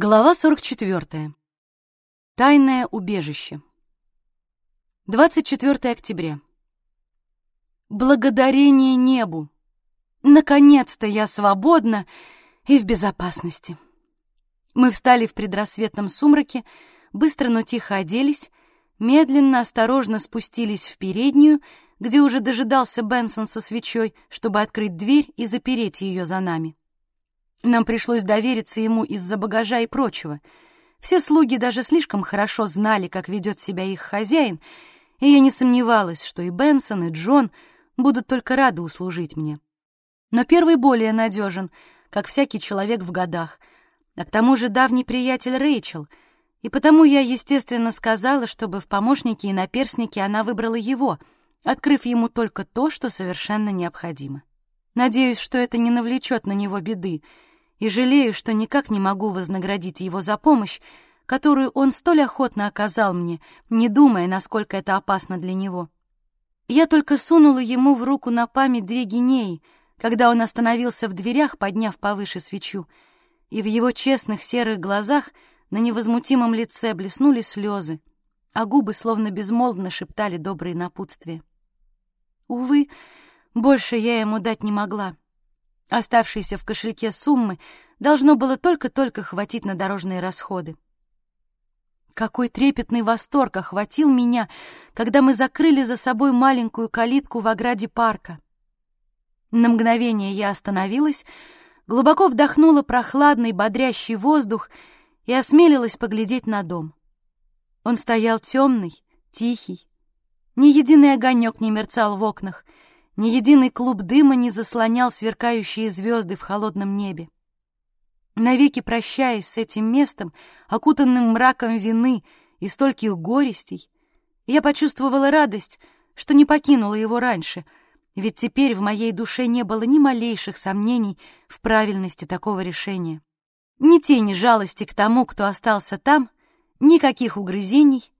Глава 44. Тайное убежище. 24 октября. Благодарение небу! Наконец-то я свободна и в безопасности. Мы встали в предрассветном сумраке, быстро, но тихо оделись, медленно, осторожно спустились в переднюю, где уже дожидался Бенсон со свечой, чтобы открыть дверь и запереть ее за нами. Нам пришлось довериться ему из-за багажа и прочего. Все слуги даже слишком хорошо знали, как ведет себя их хозяин, и я не сомневалась, что и Бенсон, и Джон будут только рады услужить мне. Но первый более надежен, как всякий человек в годах, а к тому же давний приятель Рэйчел, и потому я, естественно, сказала, чтобы в помощнике и наперснике она выбрала его, открыв ему только то, что совершенно необходимо. Надеюсь, что это не навлечет на него беды, и жалею, что никак не могу вознаградить его за помощь, которую он столь охотно оказал мне, не думая, насколько это опасно для него. Я только сунула ему в руку на память две гинеи, когда он остановился в дверях, подняв повыше свечу, и в его честных серых глазах на невозмутимом лице блеснули слезы, а губы словно безмолвно шептали добрые напутствия. Увы, больше я ему дать не могла. Оставшиеся в кошельке суммы должно было только-только хватить на дорожные расходы. Какой трепетный восторг охватил меня, когда мы закрыли за собой маленькую калитку в ограде парка. На мгновение я остановилась, глубоко вдохнула прохладный, бодрящий воздух и осмелилась поглядеть на дом. Он стоял темный, тихий. Ни единый огонек не мерцал в окнах — ни единый клуб дыма не заслонял сверкающие звезды в холодном небе. Навеки прощаясь с этим местом, окутанным мраком вины и стольких горестей, я почувствовала радость, что не покинула его раньше, ведь теперь в моей душе не было ни малейших сомнений в правильности такого решения. Ни тени жалости к тому, кто остался там, никаких угрызений.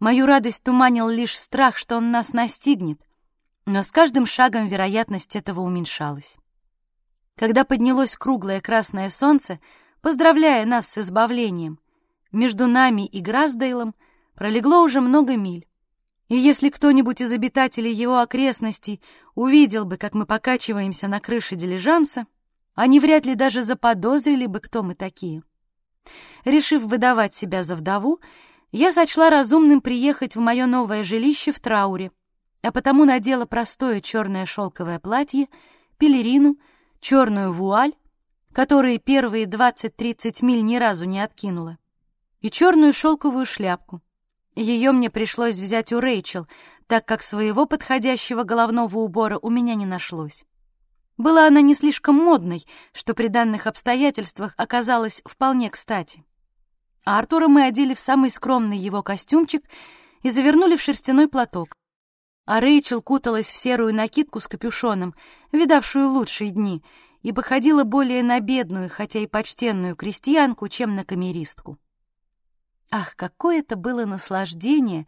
Мою радость туманил лишь страх, что он нас настигнет, но с каждым шагом вероятность этого уменьшалась. Когда поднялось круглое красное солнце, поздравляя нас с избавлением, между нами и Граздейлом пролегло уже много миль. И если кто-нибудь из обитателей его окрестностей увидел бы, как мы покачиваемся на крыше дилижанса, они вряд ли даже заподозрили бы, кто мы такие. Решив выдавать себя за вдову, я сочла разумным приехать в мое новое жилище в трауре, а потому надела простое черное шелковое платье, пелерину, черную вуаль, которые первые 20-30 миль ни разу не откинула, и черную шелковую шляпку. Ее мне пришлось взять у Рэйчел, так как своего подходящего головного убора у меня не нашлось. Была она не слишком модной, что при данных обстоятельствах оказалось вполне кстати. А Артура мы одели в самый скромный его костюмчик и завернули в шерстяной платок а Рэйчел куталась в серую накидку с капюшоном, видавшую лучшие дни, и походила более на бедную, хотя и почтенную крестьянку, чем на камеристку. Ах, какое это было наслаждение,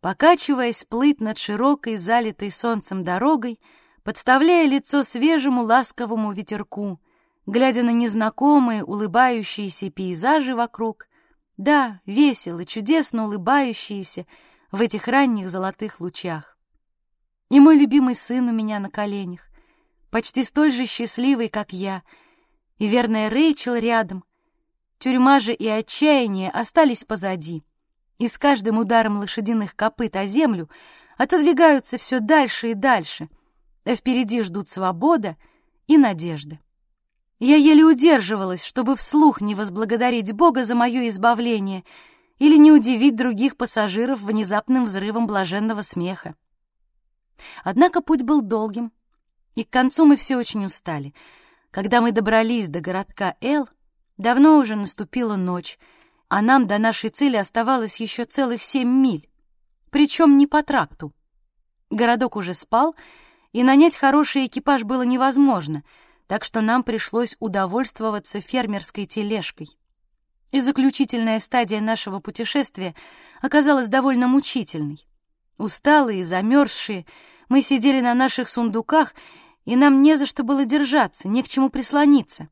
покачиваясь, плыть над широкой, залитой солнцем дорогой, подставляя лицо свежему ласковому ветерку, глядя на незнакомые улыбающиеся пейзажи вокруг, да, весело, чудесно улыбающиеся в этих ранних золотых лучах. И мой любимый сын у меня на коленях, почти столь же счастливый, как я, и верная Рэйчел рядом. Тюрьма же и отчаяние остались позади, и с каждым ударом лошадиных копыт о землю отодвигаются все дальше и дальше, а впереди ждут свобода и надежда. Я еле удерживалась, чтобы вслух не возблагодарить Бога за мое избавление или не удивить других пассажиров внезапным взрывом блаженного смеха. Однако путь был долгим, и к концу мы все очень устали. Когда мы добрались до городка Эл, давно уже наступила ночь, а нам до нашей цели оставалось еще целых семь миль, причем не по тракту. Городок уже спал, и нанять хороший экипаж было невозможно, так что нам пришлось удовольствоваться фермерской тележкой. И заключительная стадия нашего путешествия оказалась довольно мучительной. Усталые, замерзшие, мы сидели на наших сундуках, и нам не за что было держаться, не к чему прислониться.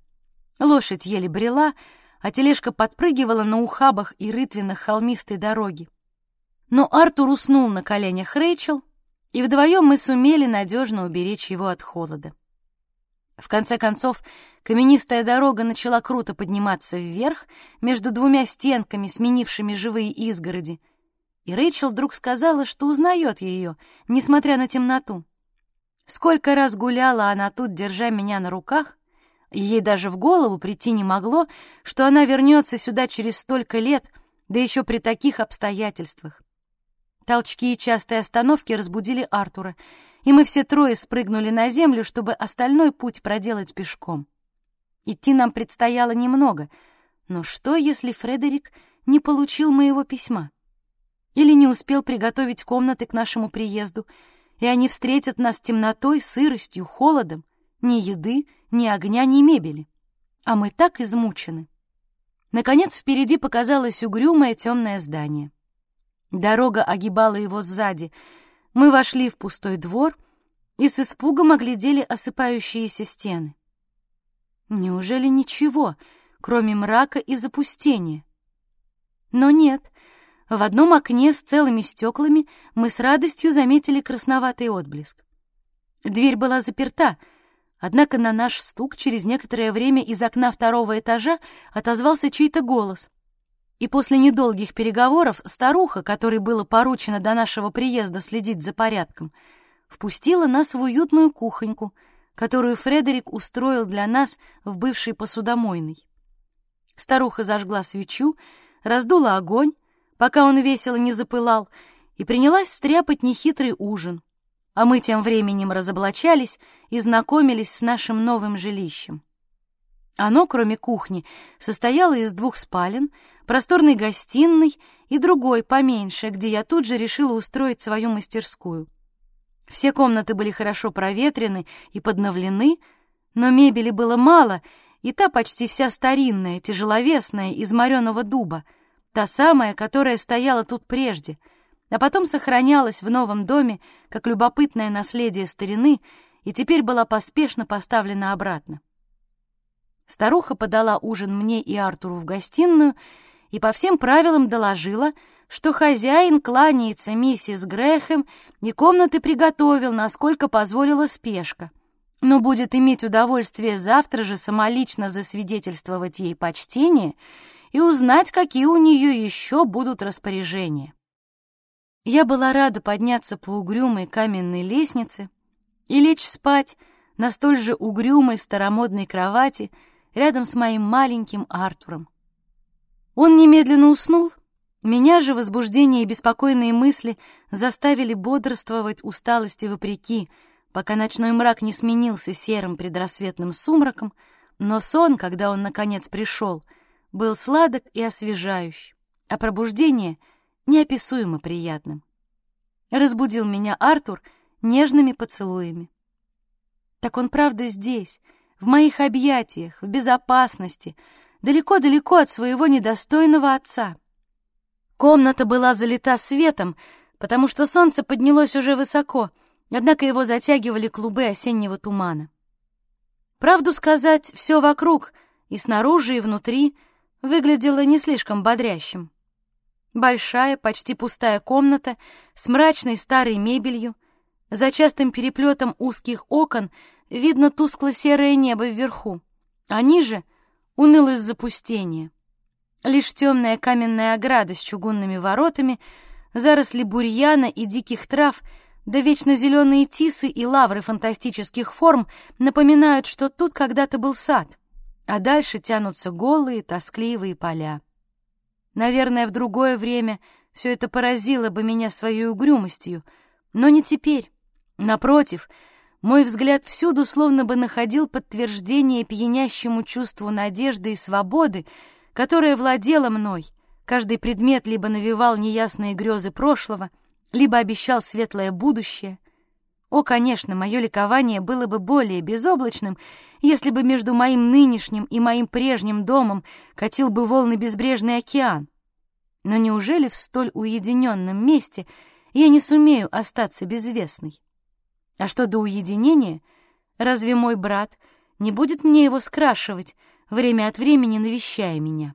Лошадь еле брела, а тележка подпрыгивала на ухабах и рытвинах холмистой дороги. Но Артур уснул на коленях Рэйчел, и вдвоем мы сумели надежно уберечь его от холода. В конце концов, каменистая дорога начала круто подниматься вверх между двумя стенками, сменившими живые изгороди, и Рэйчел вдруг сказала, что узнает ее, несмотря на темноту. Сколько раз гуляла она тут, держа меня на руках, ей даже в голову прийти не могло, что она вернется сюда через столько лет, да еще при таких обстоятельствах. Толчки и частые остановки разбудили Артура, и мы все трое спрыгнули на землю, чтобы остальной путь проделать пешком. Идти нам предстояло немного, но что, если Фредерик не получил моего письма? Или не успел приготовить комнаты к нашему приезду, и они встретят нас темнотой, сыростью, холодом, ни еды, ни огня, ни мебели. А мы так измучены. Наконец впереди показалось угрюмое темное здание. Дорога огибала его сзади. Мы вошли в пустой двор и с испугом оглядели осыпающиеся стены. Неужели ничего, кроме мрака и запустения? Но нет. В одном окне с целыми стеклами мы с радостью заметили красноватый отблеск. Дверь была заперта, однако на наш стук через некоторое время из окна второго этажа отозвался чей-то голос. И после недолгих переговоров старуха, которой было поручено до нашего приезда следить за порядком, впустила нас в уютную кухоньку, которую Фредерик устроил для нас в бывшей посудомойной. Старуха зажгла свечу, раздула огонь, пока он весело не запылал, и принялась стряпать нехитрый ужин, а мы тем временем разоблачались и знакомились с нашим новым жилищем. Оно, кроме кухни, состояло из двух спален, просторной гостиной и другой, поменьше, где я тут же решила устроить свою мастерскую. Все комнаты были хорошо проветрены и подновлены, но мебели было мало, и та почти вся старинная, тяжеловесная, из мореного дуба, та самая, которая стояла тут прежде, а потом сохранялась в новом доме как любопытное наследие старины и теперь была поспешно поставлена обратно. Старуха подала ужин мне и Артуру в гостиную и по всем правилам доложила, что хозяин кланяется миссис Грэхэм и комнаты приготовил, насколько позволила спешка, но будет иметь удовольствие завтра же самолично засвидетельствовать ей почтение и узнать, какие у нее еще будут распоряжения. Я была рада подняться по угрюмой каменной лестнице и лечь спать на столь же угрюмой старомодной кровати, рядом с моим маленьким Артуром. Он немедленно уснул, меня же возбуждение и беспокойные мысли заставили бодрствовать усталости вопреки, пока ночной мрак не сменился серым предрассветным сумраком, но сон, когда он наконец пришел, был сладок и освежающий, а пробуждение — неописуемо приятным. Разбудил меня Артур нежными поцелуями. Так он правда здесь — в моих объятиях, в безопасности, далеко-далеко от своего недостойного отца. Комната была залита светом, потому что солнце поднялось уже высоко, однако его затягивали клубы осеннего тумана. Правду сказать, все вокруг, и снаружи, и внутри, выглядело не слишком бодрящим. Большая, почти пустая комната с мрачной старой мебелью, за частым переплетом узких окон — видно тускло-серое небо вверху, а ниже — унылость запустения. Лишь темная каменная ограда с чугунными воротами, заросли бурьяна и диких трав, да вечно зеленые тисы и лавры фантастических форм напоминают, что тут когда-то был сад, а дальше тянутся голые, тоскливые поля. Наверное, в другое время все это поразило бы меня своей угрюмостью, но не теперь. Напротив — мой взгляд всюду словно бы находил подтверждение пьянящему чувству надежды и свободы, которое владело мной. Каждый предмет либо навевал неясные грезы прошлого, либо обещал светлое будущее. О, конечно, мое ликование было бы более безоблачным, если бы между моим нынешним и моим прежним домом катил бы волны безбрежный океан. Но неужели в столь уединенном месте я не сумею остаться безвестной? А что до уединения, разве мой брат не будет мне его скрашивать, время от времени навещая меня.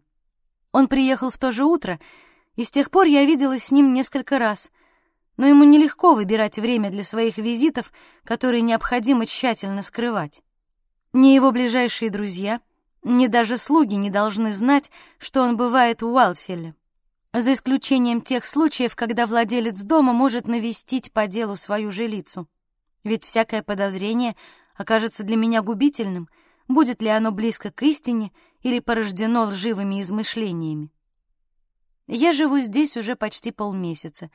Он приехал в то же утро, и с тех пор я виделась с ним несколько раз, но ему нелегко выбирать время для своих визитов, которые необходимо тщательно скрывать. Ни его ближайшие друзья, ни даже слуги не должны знать, что он бывает у Уайлдфелле за исключением тех случаев, когда владелец дома может навестить по делу свою жилицу. Ведь всякое подозрение окажется для меня губительным, будет ли оно близко к истине или порождено лживыми измышлениями. Я живу здесь уже почти полмесяца,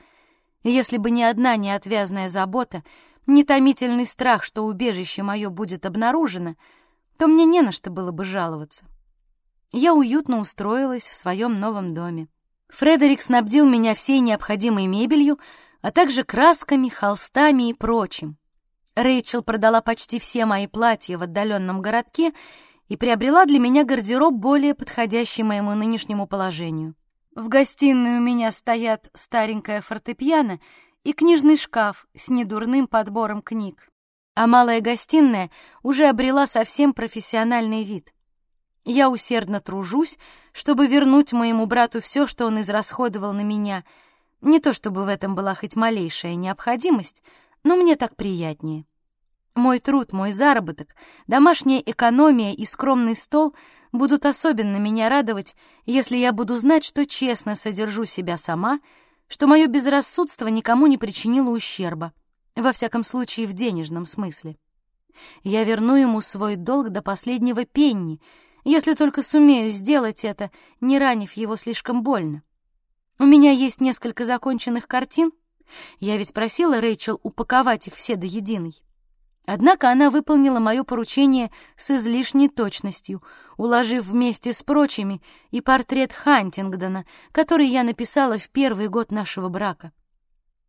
если бы не одна неотвязная забота, не томительный страх, что убежище мое будет обнаружено, то мне не на что было бы жаловаться. Я уютно устроилась в своем новом доме. Фредерик снабдил меня всей необходимой мебелью, а также красками, холстами и прочим. Рэйчел продала почти все мои платья в отдаленном городке и приобрела для меня гардероб более подходящий моему нынешнему положению. В гостиной у меня стоят старенькая фортепиано и книжный шкаф с недурным подбором книг, а малая гостиная уже обрела совсем профессиональный вид — я усердно тружусь, чтобы вернуть моему брату все, что он израсходовал на меня. Не то чтобы в этом была хоть малейшая необходимость, но мне так приятнее. Мой труд, мой заработок, домашняя экономия и скромный стол будут особенно меня радовать, если я буду знать, что честно содержу себя сама, что мое безрассудство никому не причинило ущерба, во всяком случае в денежном смысле. Я верну ему свой долг до последнего пенни — если только сумею сделать это, не ранив его слишком больно. У меня есть несколько законченных картин. Я ведь просила Рэйчел упаковать их все до единой. Однако она выполнила мое поручение с излишней точностью, уложив вместе с прочими и портрет Хантингдона, который я написала в первый год нашего брака.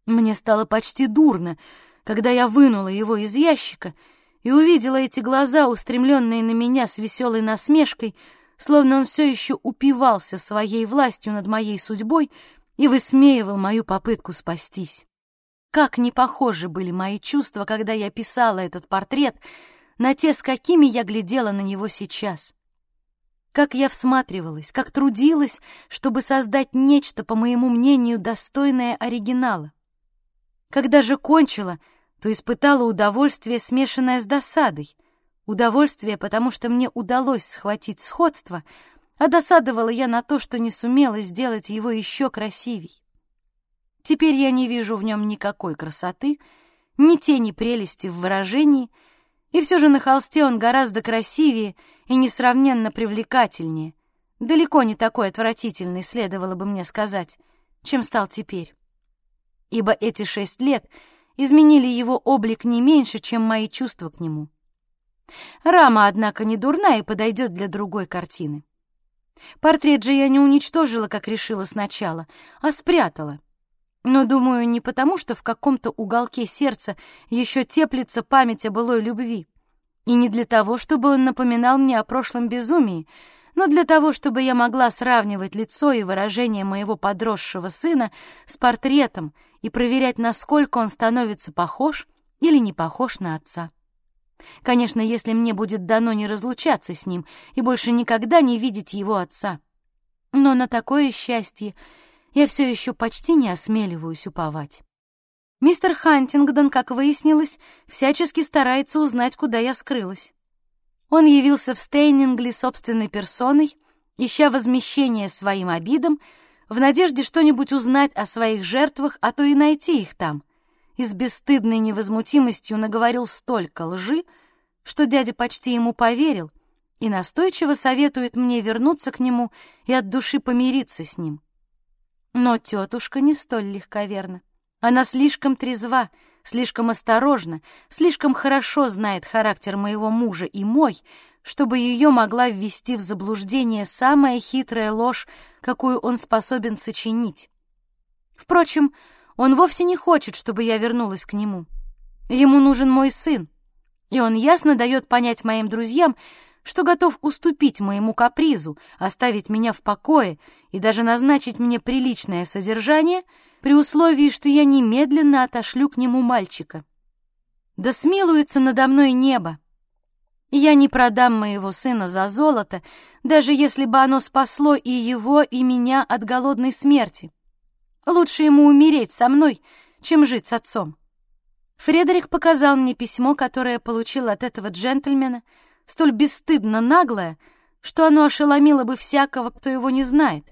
Мне стало почти дурно, когда я вынула его из ящика — и увидела эти глаза, устремленные на меня с веселой насмешкой, словно он все еще упивался своей властью над моей судьбой и высмеивал мою попытку спастись. Как не похожи были мои чувства, когда я писала этот портрет, на те, с какими я глядела на него сейчас. Как я всматривалась, как трудилась, чтобы создать нечто, по моему мнению, достойное оригинала. Когда же кончила — то испытала удовольствие, смешанное с досадой. Удовольствие, потому что мне удалось схватить сходство, а досадовала я на то, что не сумела сделать его еще красивей. Теперь я не вижу в нем никакой красоты, ни тени прелести в выражении, и все же на холсте он гораздо красивее и несравненно привлекательнее, далеко не такой отвратительный, следовало бы мне сказать, чем стал теперь. Ибо эти шесть лет — изменили его облик не меньше, чем мои чувства к нему. Рама, однако, не дурна и подойдет для другой картины. Портрет же я не уничтожила, как решила сначала, а спрятала. Но, думаю, не потому, что в каком-то уголке сердца еще теплится память о былой любви, и не для того, чтобы он напоминал мне о прошлом безумии, но для того, чтобы я могла сравнивать лицо и выражение моего подросшего сына с портретом и проверять, насколько он становится похож или не похож на отца. Конечно, если мне будет дано не разлучаться с ним и больше никогда не видеть его отца. Но на такое счастье я все еще почти не осмеливаюсь уповать. Мистер Хантингдон, как выяснилось, всячески старается узнать, куда я скрылась. Он явился в Стейнингли собственной персоной, ища возмещения своим обидам, в надежде что-нибудь узнать о своих жертвах, а то и найти их там. И с бесстыдной невозмутимостью наговорил столько лжи, что дядя почти ему поверил и настойчиво советует мне вернуться к нему и от души помириться с ним. Но тетушка не столь легковерна. Она слишком трезва, слишком осторожна, слишком хорошо знает характер моего мужа и мой, чтобы ее могла ввести в заблуждение самая хитрая ложь, какую он способен сочинить. Впрочем, он вовсе не хочет, чтобы я вернулась к нему. Ему нужен мой сын, и он ясно дает понять моим друзьям, что готов уступить моему капризу, оставить меня в покое и даже назначить мне приличное содержание — при условии, что я немедленно отошлю к нему мальчика. Да смилуется надо мной небо. Я не продам моего сына за золото, даже если бы оно спасло и его, и меня от голодной смерти. Лучше ему умереть со мной, чем жить с отцом. Фредерик показал мне письмо, которое получил от этого джентльмена, столь бесстыдно наглое, что оно ошеломило бы всякого, кто его не знает.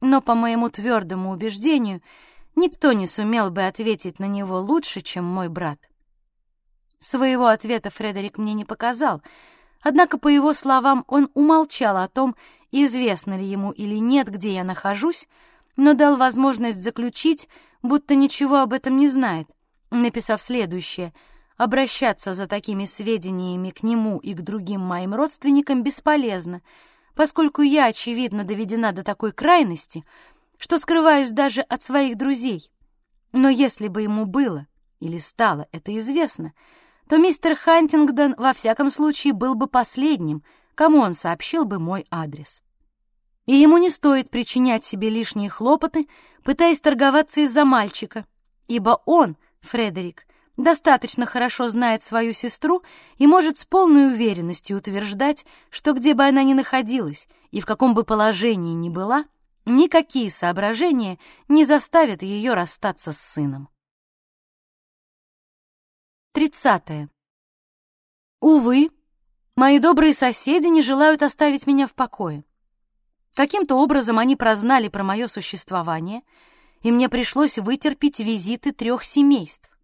Но, по моему твердому убеждению, никто не сумел бы ответить на него лучше, чем мой брат. Своего ответа Фредерик мне не показал, однако, по его словам, он умолчал о том, известно ли ему или нет, где я нахожусь, но дал возможность заключить, будто ничего об этом не знает, написав следующее — обращаться за такими сведениями к нему и к другим моим родственникам бесполезно, поскольку я, очевидно, доведена до такой крайности, что скрываюсь даже от своих друзей. Но если бы ему было или стало это известно, то мистер Хантингдон во всяком случае был бы последним, кому он сообщил бы мой адрес. И ему не стоит причинять себе лишние хлопоты, пытаясь торговаться из-за мальчика, ибо он, Фредерик, достаточно хорошо знает свою сестру и может с полной уверенностью утверждать, что где бы она ни находилась и в каком бы положении ни была, никакие соображения не заставят ее расстаться с сыном. Тридцатое. Увы, мои добрые соседи не желают оставить меня в покое. Каким-то образом они прознали про мое существование, и мне пришлось вытерпеть визиты трех семейств.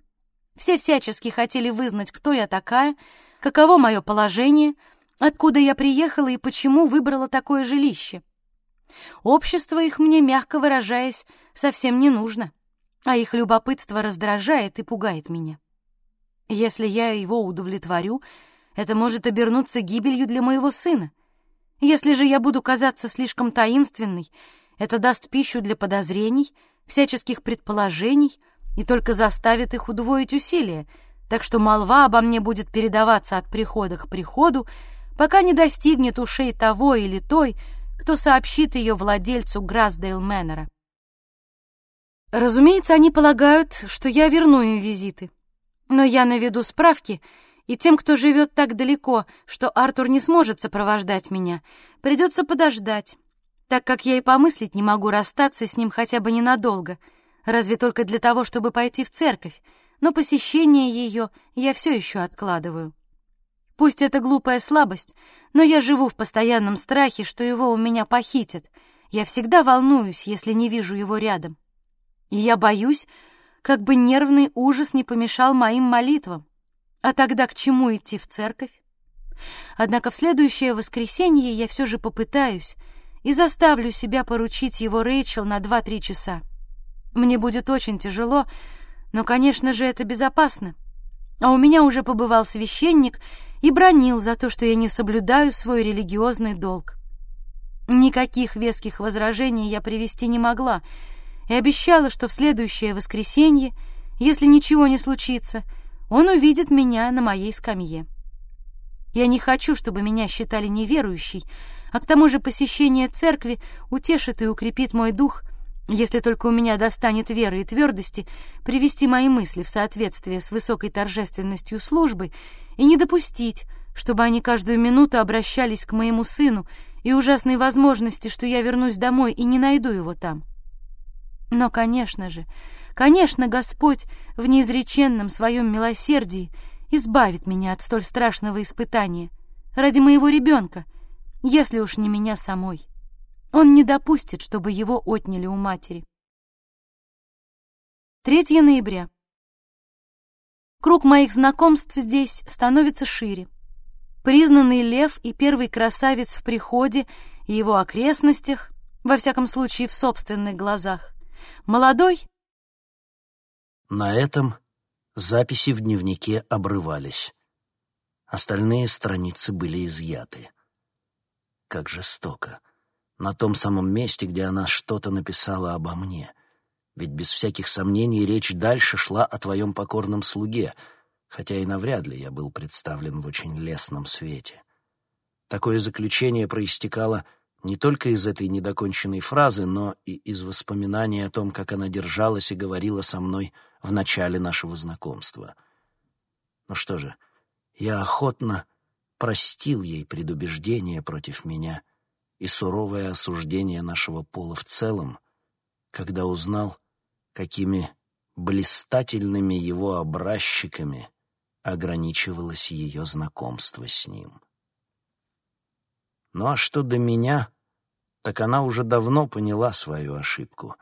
Все всячески хотели вызнать, кто я такая, каково мое положение, откуда я приехала и почему выбрала такое жилище. Общество их мне, мягко выражаясь, совсем не нужно, а их любопытство раздражает и пугает меня. Если я его удовлетворю, это может обернуться гибелью для моего сына. Если же я буду казаться слишком таинственной, это даст пищу для подозрений, всяческих предположений — и только заставит их удвоить усилия, так что молва обо мне будет передаваться от прихода к приходу, пока не достигнет ушей того или той, кто сообщит ее владельцу Грасдейл Мэннера. Разумеется, они полагают, что я верну им визиты. Но я наведу справки, и тем, кто живет так далеко, что Артур не сможет сопровождать меня, придется подождать, так как я и помыслить не могу расстаться с ним хотя бы ненадолго — разве только для того, чтобы пойти в церковь, но посещение ее я все еще откладываю. Пусть это глупая слабость, но я живу в постоянном страхе, что его у меня похитят. Я всегда волнуюсь, если не вижу его рядом. И я боюсь, как бы нервный ужас не помешал моим молитвам. А тогда к чему идти в церковь? Однако в следующее воскресенье я все же попытаюсь и заставлю себя поручить его Рэйчел на два-три часа. Мне будет очень тяжело, но, конечно же, это безопасно. А у меня уже побывал священник и бронил за то, что я не соблюдаю свой религиозный долг. Никаких веских возражений я привести не могла и обещала, что в следующее воскресенье, если ничего не случится, он увидит меня на моей скамье. Я не хочу, чтобы меня считали неверующей, а к тому же посещение церкви утешит и укрепит мой дух — если только у меня достанет веры и твердости привести мои мысли в соответствие с высокой торжественностью службы и не допустить, чтобы они каждую минуту обращались к моему сыну и ужасной возможности, что я вернусь домой и не найду его там. Но, конечно же, конечно, Господь в неизреченном своем милосердии избавит меня от столь страшного испытания ради моего ребенка, если уж не меня самой. Он не допустит, чтобы его отняли у матери. 3 ноября. Круг моих знакомств здесь становится шире. Признанный лев и первый красавец в приходе и его окрестностях, во всяком случае в собственных глазах. Молодой... На этом записи в дневнике обрывались. Остальные страницы были изъяты. Как жестоко на том самом месте, где она что-то написала обо мне. Ведь без всяких сомнений речь дальше шла о твоем покорном слуге, хотя и навряд ли я был представлен в очень лестном свете. Такое заключение проистекало не только из этой недоконченной фразы, но и из воспоминаний о том, как она держалась и говорила со мной в начале нашего знакомства. Ну что же, я охотно простил ей предубеждение против меня и суровое осуждение нашего пола в целом, когда узнал, какими блистательными его образчиками ограничивалось ее знакомство с ним. Ну а что до меня, так она уже давно поняла свою ошибку.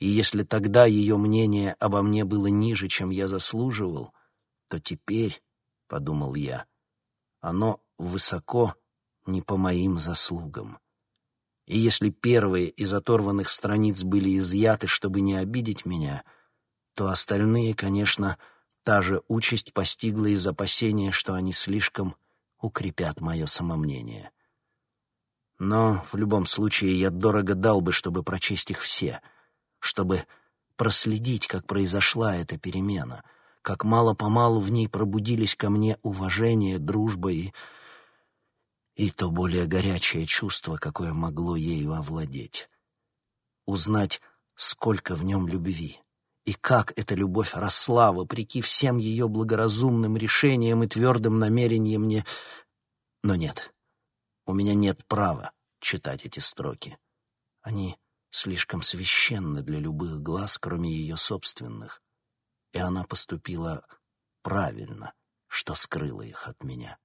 И если тогда ее мнение обо мне было ниже, чем я заслуживал, то теперь, — подумал я, — оно высоко не по моим заслугам. И если первые из оторванных страниц были изъяты, чтобы не обидеть меня, то остальные, конечно, та же участь постигла из опасения, что они слишком укрепят мое самомнение. Но в любом случае я дорого дал бы, чтобы прочесть их все, чтобы проследить, как произошла эта перемена, как мало-помалу в ней пробудились ко мне уважение, дружба и... и то более горячее чувство, какое могло ею овладеть. Узнать, сколько в нем любви, и как эта любовь росла, вопреки всем ее благоразумным решениям и твердым намерениям не... Но нет, у меня нет права читать эти строки. Они слишком священны для любых глаз, кроме ее собственных. И она поступила правильно, что скрыла их от меня.